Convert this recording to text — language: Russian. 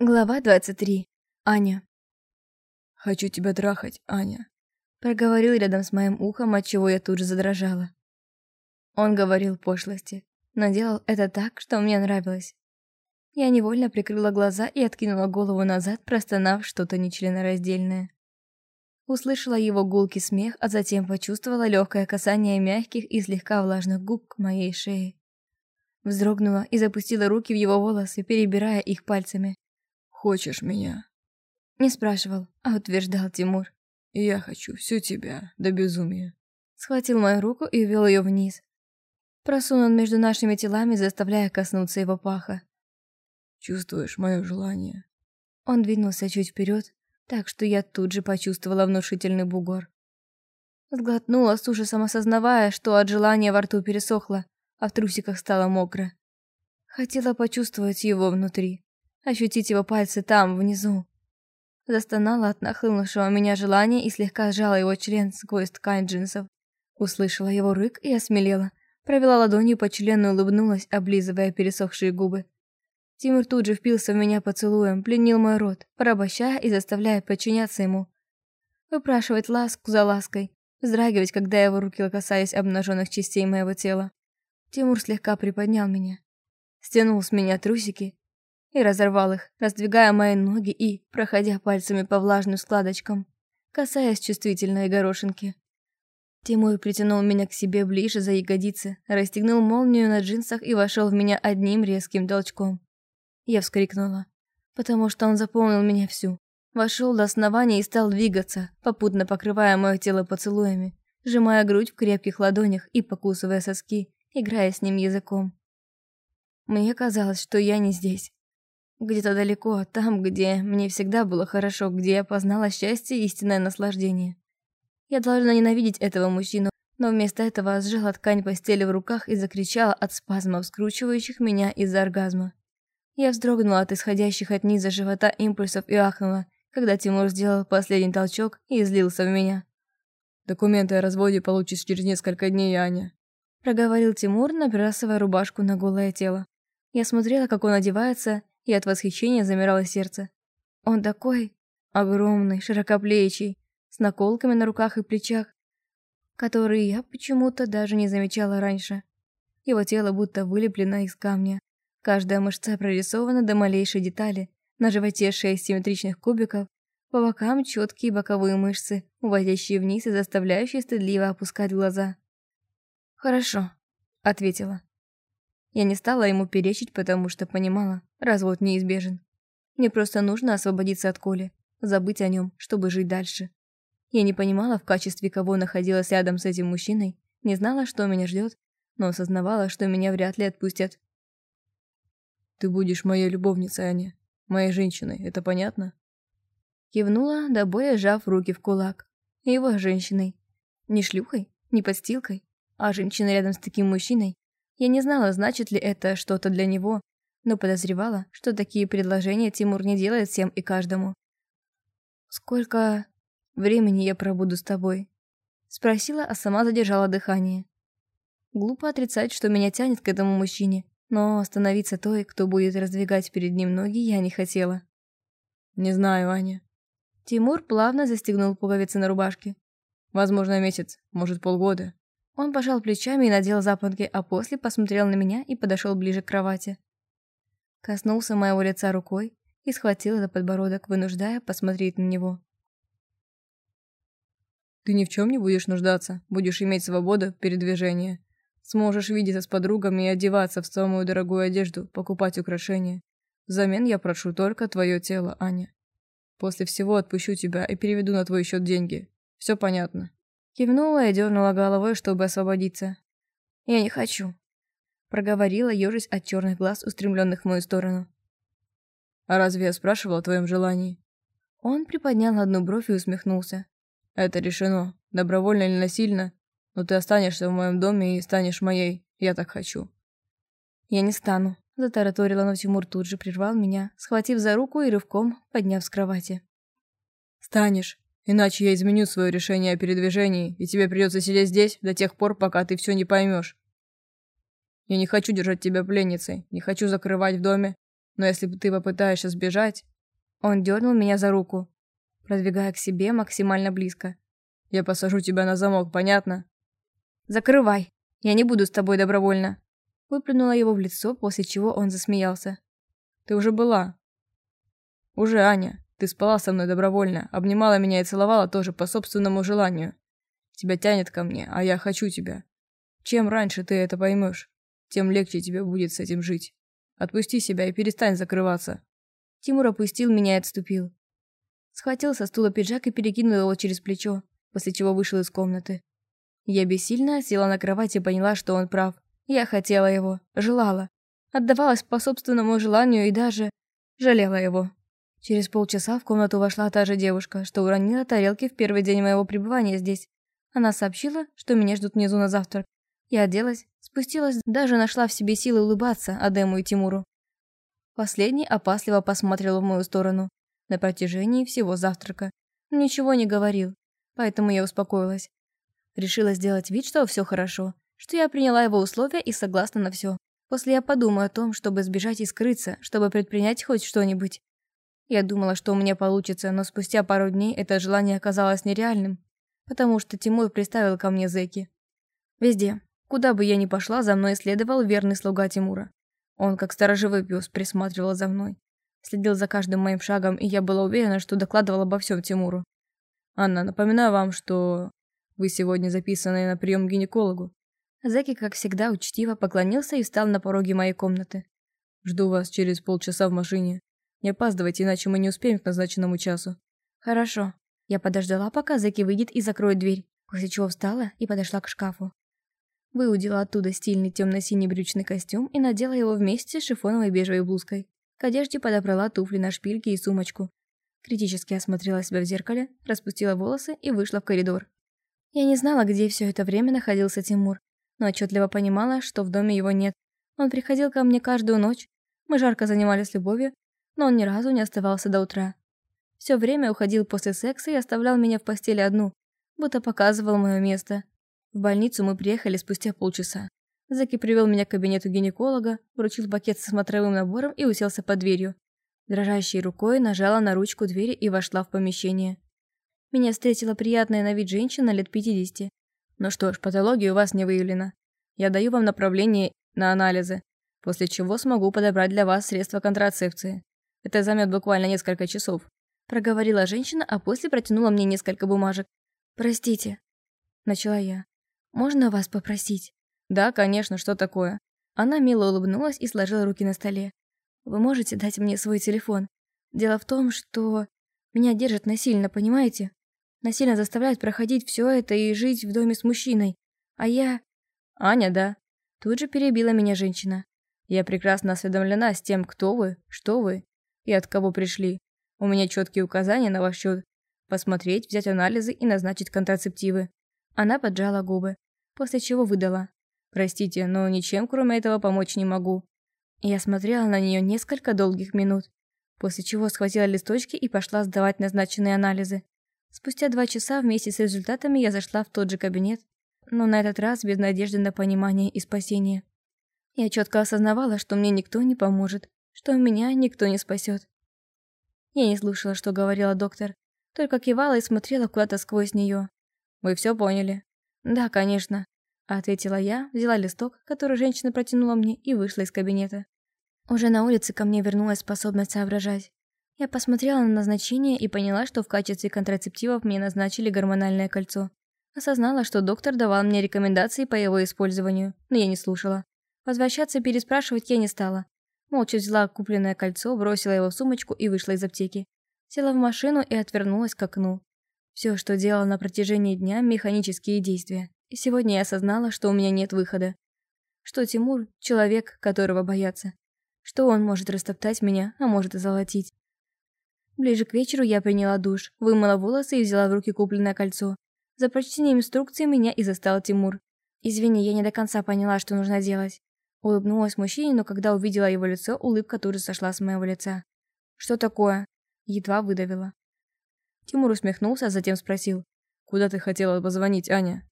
Глава 23. Аня. «Хочу тебя трахать, Аня», — проговорил рядом с моим ухом, отчего я тут же задрожала. Он говорил пошлости, но делал это так, что мне нравилось. Я невольно прикрыла глаза и откинула голову назад, простонав что-то нечленораздельное. Услышала его гулкий смех, а затем почувствовала легкое касание мягких и слегка влажных губ к моей шее. Вздрогнула и запустила руки в его волосы, перебирая их пальцами. «Хочешь меня?» Не спрашивал, а утверждал Тимур. «И я хочу всю тебя, до безумия». Схватил мою руку и ввел ее вниз. Просунул между нашими телами, заставляя коснуться его паха. Чувствуешь мое желание?» Он двинулся чуть вперед, так что я тут же почувствовала внушительный бугор. Сглотнула с ужасом, осознавая, что от желания во рту пересохло, а в трусиках стало мокро. Хотела почувствовать его внутри, ощутить его пальцы там, внизу. Застонала от нахлынувшего меня желания и слегка сжала его член сквозь ткань джинсов. Услышала его рык и осмелела. Провела ладонью по члену и улыбнулась, облизывая пересохшие губы. Тимур тут же впился в меня поцелуем, пленил мой рот, порабощая и заставляя подчиняться ему. Выпрашивать ласку за лаской, вздрагивать, когда его руки касались обнаженных частей моего тела. Тимур слегка приподнял меня, стянул с меня трусики и разорвал их, раздвигая мои ноги и, проходя пальцами по влажным складочкам, касаясь чувствительной горошинки. Тимур притянул меня к себе ближе за ягодицы, расстегнул молнию на джинсах и вошел в меня одним резким толчком. Я вскрикнула, потому что он заполнил меня всю. Вошел до основания и стал двигаться, попутно покрывая мое тело поцелуями, сжимая грудь в крепких ладонях и покусывая соски, играя с ним языком. Мне казалось, что я не здесь. Где-то далеко, там, где мне всегда было хорошо, где я познала счастье и истинное наслаждение. Я должна ненавидеть этого мужчину, но вместо этого сжала ткань постели в руках и закричала от спазмов, скручивающих меня из-за оргазма. Я вздрогнула от исходящих от низа живота импульсов и ахнула, когда Тимур сделал последний толчок и излился в меня. «Документы о разводе получишь через несколько дней, Аня», — проговорил Тимур, набрасывая рубашку на голое тело. Я смотрела, как он одевается, и от восхищения замирало сердце. Он такой огромный, широкоплечий, с наколками на руках и плечах, которые я почему-то даже не замечала раньше. Его тело будто вылеплено из камня, Каждая мышца прорисована до малейшей детали. На животе шесть симметричных кубиков, по бокам четкие боковые мышцы, уводящие вниз и заставляющие стыдливо опускать глаза. «Хорошо», — ответила. Я не стала ему перечить, потому что понимала, развод неизбежен. Мне просто нужно освободиться от Коли, забыть о нем, чтобы жить дальше. Я не понимала, в качестве кого находилась рядом с этим мужчиной, не знала, что меня ждет, но осознавала, что меня вряд ли отпустят. Ты будешь моей любовницей, Аня. Моей женщиной, это понятно?» Кивнула, до боя сжав руки в кулак. Его женщиной. Не шлюхой, не подстилкой, а женщиной рядом с таким мужчиной. Я не знала, значит ли это что-то для него, но подозревала, что такие предложения Тимур не делает всем и каждому. «Сколько времени я пробуду с тобой?» Спросила, а сама задержала дыхание. Глупо отрицать, что меня тянет к этому мужчине, но становиться той, кто будет раздвигать перед ним ноги, я не хотела. «Не знаю, Аня». Тимур плавно застегнул пуговицы на рубашке. «Возможно, месяц, может, полгода». Он пожал плечами и надел запонки, а после посмотрел на меня и подошел ближе к кровати. Коснулся моего лица рукой и схватил за подбородок, вынуждая посмотреть на него. «Ты ни в чем не будешь нуждаться, будешь иметь свободу передвижения. Сможешь видеться с подругами и одеваться в самую дорогую одежду, покупать украшения. Взамен я прошу только твое тело, Аня. После всего отпущу тебя и переведу на твой счет деньги. Все понятно?» Кивнула и дернула головой, чтобы освободиться. «Я не хочу», — проговорила, ежась от черных глаз, устремленных в мою сторону. «А разве я спрашивал о твоем желании?» Он приподнял одну бровь и усмехнулся. «Это решено. Добровольно или насильно, но ты останешься в моем доме и станешь моей. Я так хочу». «Я не стану», — затараторила, но Тимур тут же прервал меня, схватив за руку и рывком подняв с кровати. «Станешь, иначе я изменю свое решение о передвижении, и тебе придется сидеть здесь до тех пор, пока ты все не поймешь. Я не хочу держать тебя пленницей, не хочу закрывать в доме, Но если ты попытаешься сбежать...» Он дернул меня за руку, продвигая к себе максимально близко. «Я посажу тебя на замок, понятно?» «Закрывай! Я не буду с тобой добровольно!» Выплюнула его в лицо, после чего он засмеялся. «Ты уже была!» «Уже, Аня. Ты спала со мной добровольно, обнимала меня и целовала тоже по собственному желанию. Тебя тянет ко мне, а я хочу тебя. Чем раньше ты это поймешь, тем легче тебе будет с этим жить. Отпусти себя и перестань закрываться». Тимур опустил меня и отступил. Схватил со стула пиджак и перекинул его через плечо, после чего вышел из комнаты. Я бессильно села на кровать и поняла, что он прав. Я хотела его, желала, отдавалась по собственному желанию и даже жалела его. Через полчаса в комнату вошла та же девушка, что уронила тарелки в первый день моего пребывания здесь. Она сообщила, что меня ждут внизу на завтрак. Я оделась, спустилась, даже нашла в себе силы улыбаться Адему и Тимуру. Последний опасливо посмотрел в мою сторону на протяжении всего завтрака. Ничего не говорил, поэтому я успокоилась. Решила сделать вид, что все хорошо, что я приняла его условия и согласна на все. После я подумаю о том, чтобы сбежать и скрыться, чтобы предпринять хоть что-нибудь. Я думала, что у меня получится, но спустя пару дней это желание оказалось нереальным, потому что Тимур приставил ко мне зэки. Везде, куда бы я ни пошла, за мной следовал верный слуга Тимура. Он, как сторожевой пес, присматривал за мной. Следил за каждым моим шагом, и я была уверена, что докладывал обо всем Тимуру. «Анна, напоминаю вам, что вы сегодня записаны на прием к гинекологу». Зеки, как всегда, учтиво поклонился и встал на пороге моей комнаты. «Жду вас через полчаса в машине. Не опаздывайте, иначе мы не успеем к назначенному часу». «Хорошо». Я подождала, пока Зеки выйдет и закроет дверь, после чего встала и подошла к шкафу. Выудила оттуда стильный темно-синий брючный костюм и надела его вместе с шифоновой бежевой блузкой. К одежде подобрала туфли на шпильке и сумочку. Критически осмотрела себя в зеркале, распустила волосы и вышла в коридор. Я не знала, где все это время находился Тимур, но отчетливо понимала, что в доме его нет. Он приходил ко мне каждую ночь. Мы жарко занимались любовью, но он ни разу не оставался до утра. Все время уходил после секса и оставлял меня в постели одну, будто показывал мое место. В больницу мы приехали спустя полчаса. Заки привел меня к кабинету гинеколога, вручил пакет со смотровым набором и уселся под дверью. Дрожащей рукой нажала на ручку двери и вошла в помещение. Меня встретила приятная на вид женщина лет 50. Ну что ж, патология у вас не выявлена. Я даю вам направление на анализы, после чего смогу подобрать для вас средства контрацепции. Это займет буквально несколько часов. Проговорила женщина, а после протянула мне несколько бумажек. «Простите», — начала я. «Можно вас попросить?» «Да, конечно, что такое?» Она мило улыбнулась и сложила руки на столе. «Вы можете дать мне свой телефон? Дело в том, что меня держат насильно, понимаете? Насильно заставляют проходить все это и жить в доме с мужчиной. А я...» «Аня, да?» Тут же перебила меня женщина. «Я прекрасно осведомлена с тем, кто вы, что вы и от кого пришли. У меня четкие указания на ваш счет. Посмотреть, взять анализы и назначить контрацептивы. Она поджала губы, после чего выдала. Простите, но ничем кроме этого помочь не могу. Я смотрела на нее несколько долгих минут, после чего схватила листочки и пошла сдавать назначенные анализы. Спустя два часа вместе с результатами я зашла в тот же кабинет, но на этот раз без надежды на понимание и спасение. Я четко осознавала, что мне никто не поможет, что меня никто не спасет. Я не слушала, что говорила доктор, только кивала и смотрела куда-то сквозь нее. «Вы все поняли?» «Да, конечно», — ответила я, взяла листок, который женщина протянула мне, и вышла из кабинета. Уже на улице ко мне вернулась способность соображать. Я посмотрела на назначение и поняла, что в качестве контрацептивов мне назначили гормональное кольцо. Осознала, что доктор давал мне рекомендации по его использованию, но я не слушала. Возвращаться и переспрашивать я не стала. Молча взяла купленное кольцо, бросила его в сумочку и вышла из аптеки. Села в машину и отвернулась к окну. Все, что делала на протяжении дня, механические действия. И сегодня я осознала, что у меня нет выхода. Что Тимур — человек, которого боятся. Что он может растоптать меня, а может и золотить. Ближе к вечеру я приняла душ, вымыла волосы и взяла в руки купленное кольцо. За прочтением инструкции меня и застал Тимур. Извини, я не до конца поняла, что нужно делать. Улыбнулась мужчине, но когда увидела его лицо, улыбка тут же сошла с моего лица. «Что такое?» Едва выдавила. Тимур усмехнулся, а затем спросил. «Куда ты хотела позвонить, Аня?»